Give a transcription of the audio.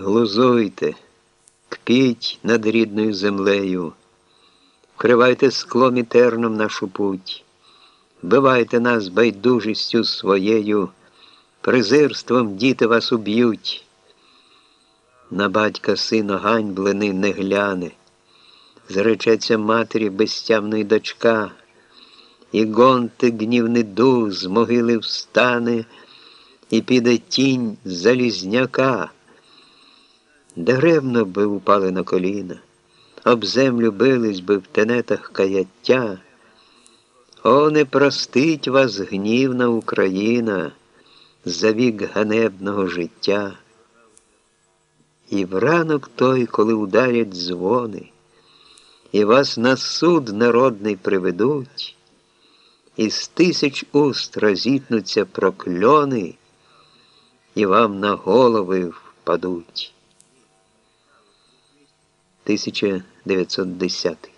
Глузуйте, кпіть над рідною землею, вкривайте склом і терном нашу путь, бивайте нас байдужістю своєю, презирством діти вас уб'ють. На батька сина ганьблини не гляне, зречеться матері безтямної дочка, і гонти гнівний дух з могили встане, і піде тінь залізняка. Даремно би упали на коліна, об землю бились би в тенетах каяття. О, не простить вас гнівна Україна за вік ганебного життя. І в ранок той, коли ударять дзвони, і вас на суд народний приведуть, і з тисяч уст розітнуться прокльони, і вам на голови впадуть. 1910